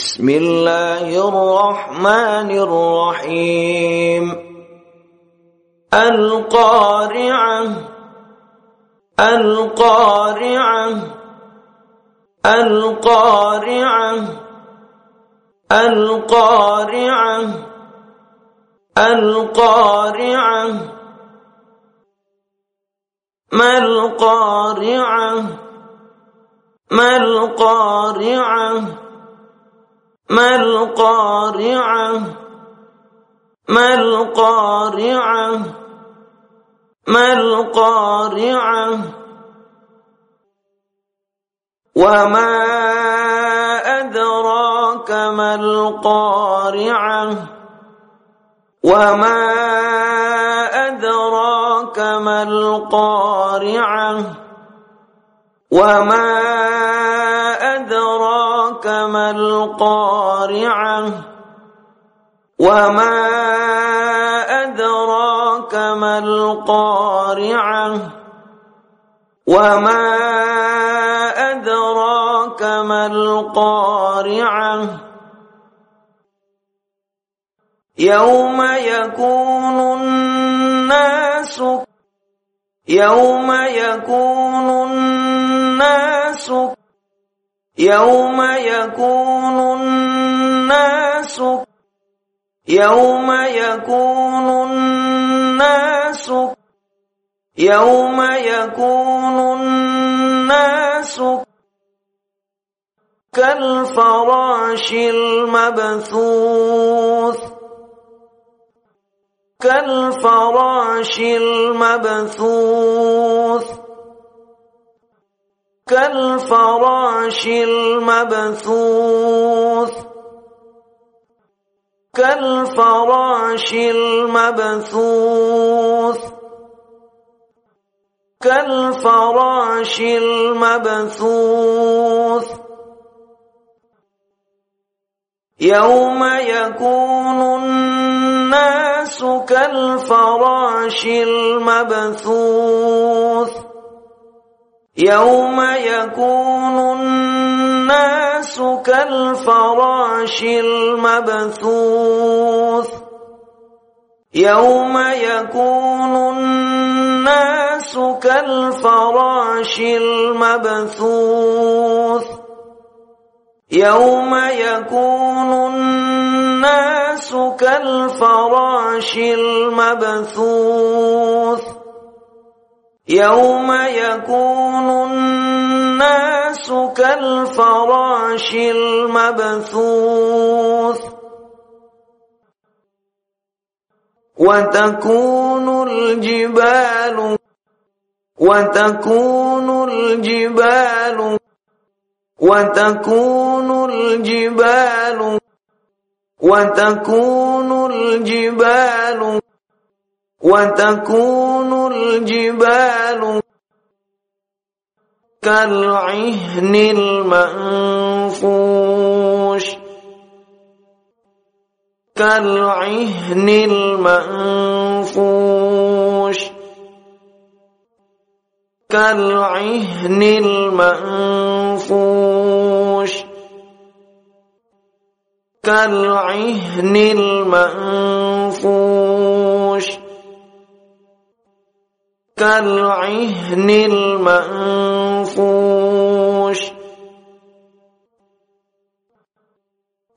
بسم الله الرحمن الرحيم. القارعة القارعة القارعة القارعة القارعة. ما القارعة؟ ما القارعة؟ ما القارعة؟ ما القارعة؟ ما القارعة؟ وما أدراك ما القارعة؟ وما أدراك ما القارعة؟ وما أدراك ما القارعة. وما أدراك ما القارعة. وما أدراك ما القارعة. يوم يكون الناس يوم يكون الناس يوم يكون الناس يوم يكون الناس يوم يكون الناس كالفراش المبثوث كالفراش المبثوث كالفراش المبثوث. كالفراش المبثوث. كالفراش المبثوث. يوم يكون الناس كالفراش المبثوث. يوم يكون الناس كالفراش المبثوث يوم يكون الناس كالفراش المبثوث يوم يكون الناس كالفراش المبثوث يوم يكون الناس كالفراش المبثوث وتكون الجبال وتكون الجبال وتكون الجبال وتكون الجبال وتكون الجبال كالعهن المنفوش كالعهن المنفوش كالعهن المنفوش كالعهن المنفوش كالعهن المنفوش.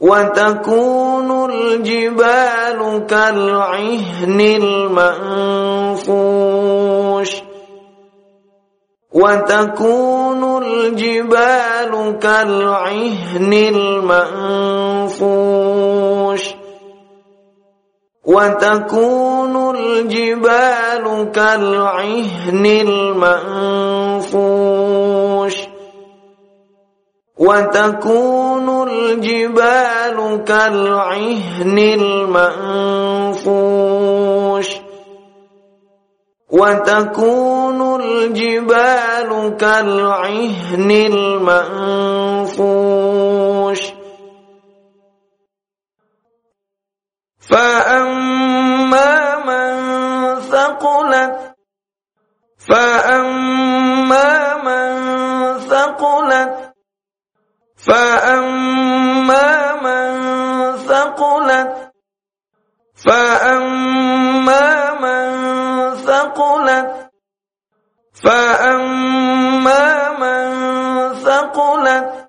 وتكون الجبال كالعهن المنفوش. وتكون الجبال كالعهن المنفوش. وتكون الجبال كالعهن المنفوش وتكون الجبال كالعهن المنفوش وتكون الجبال كالعهن المنفوش فأما من ثقلت فأما من ثقلت فأما ثقلت فأما من ثقلت فأما من ثقلت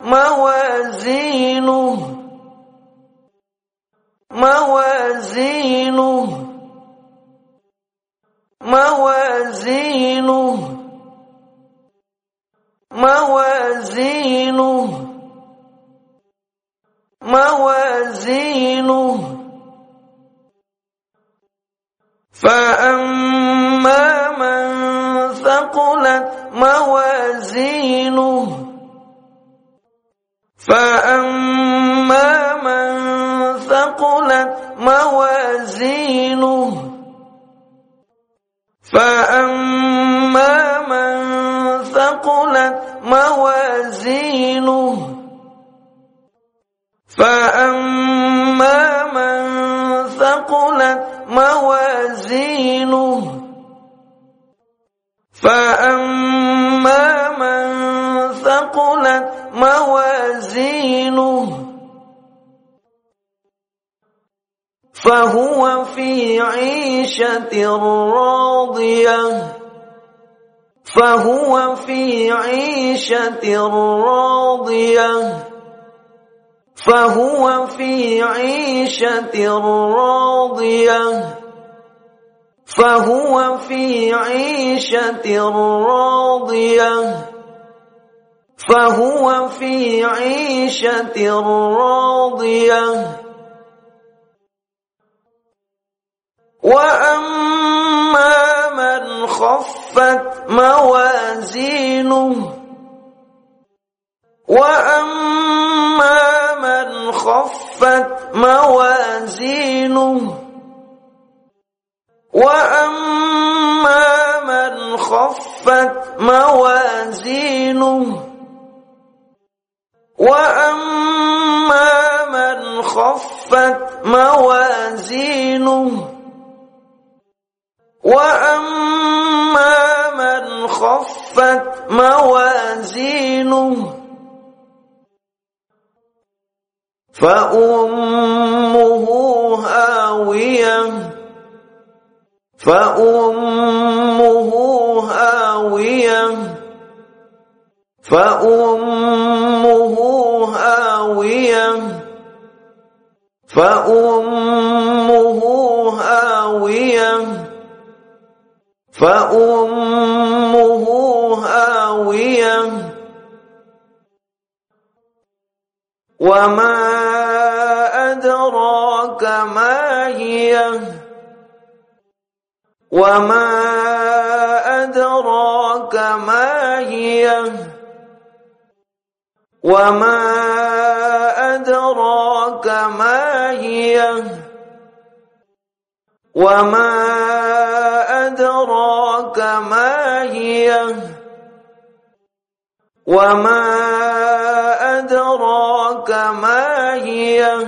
موازينه موازينه. موازينه. موازينه. موازينه. فأما من ثقلت موازينه. فأما موازينه فأما من ثقلت موازينه فأما من ثقلت موازينه فأما من ثقلت موازينه فهو في عيشة راضية. فهو في عيشة راضية. فهو في عيشة راضية. فهو في عيشة راضية. فهو في عيشة راضية. وأما من خفت موازينه وأما من خفت موازينه وأما من خفت موازينه وأما من خفت موازينه. وأما من خفت موازينه فأمه هاوية فأمه هاوية فأمه هاوية فأمه فأمه هاوية وما أدراك ما هي وما أدراك ما هي وما أدراك ما هي وما أدراك وما أدراك ما هي.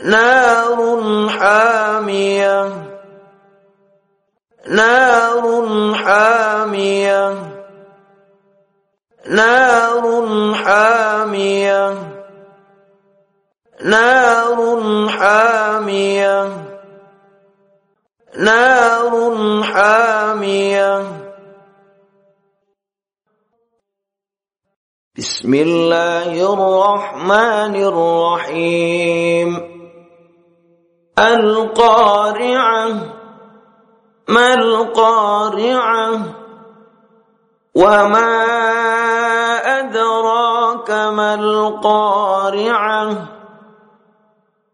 نار حامية. نار حامية. نار حامية. نار حامية. نار حامية. بسم الله الرحمن الرحيم. القارعة. ما القارعة؟ وما أدراك ما القارعة؟